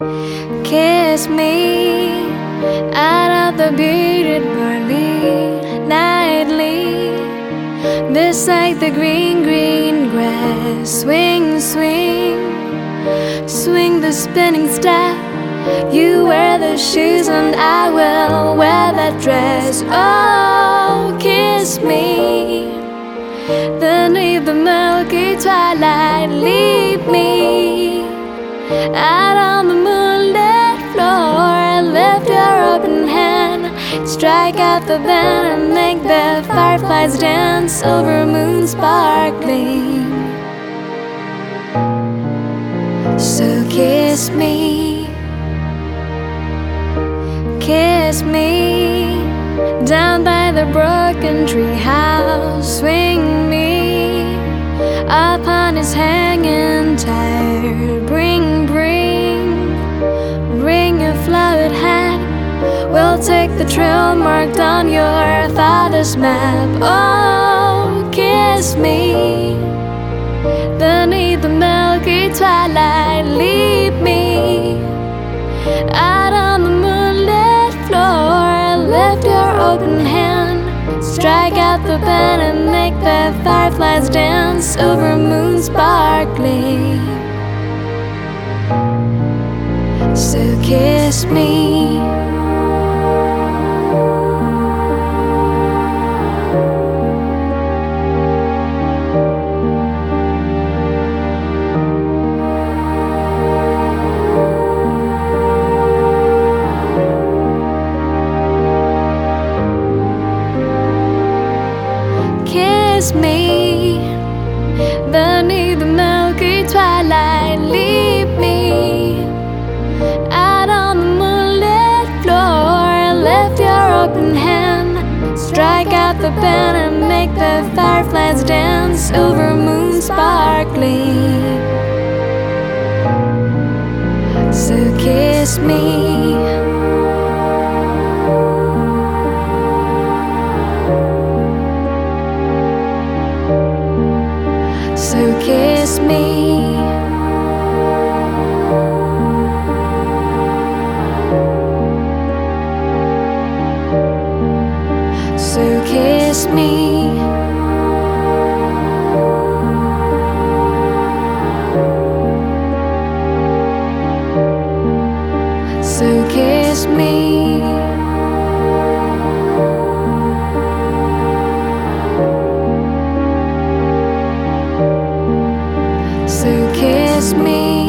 Kiss me out of the bearded barley nightly beside the green, green grass. Swing, swing, swing the spinning step. You wear the shoes and I will wear that dress. Oh, kiss me. Beneath the milky twilight, leave me out strike out the band, and make the fireflies dance over moon sparkling. So kiss me, kiss me down by the broken tree house. Swing me upon his hanging tire. Take the trail marked on your father's map. Oh, kiss me beneath the milky twilight. Leave me out on the moonlit floor. Lift your open hand, strike out the pen and make the fireflies dance over moon sparkling. So kiss me. Kiss me beneath the milky twilight. Leave me out on the moonlit floor. Lift your open hand, strike out the band, and make the fireflies dance over moon sparkling. So kiss me. kiss me. So kiss me. So kiss me.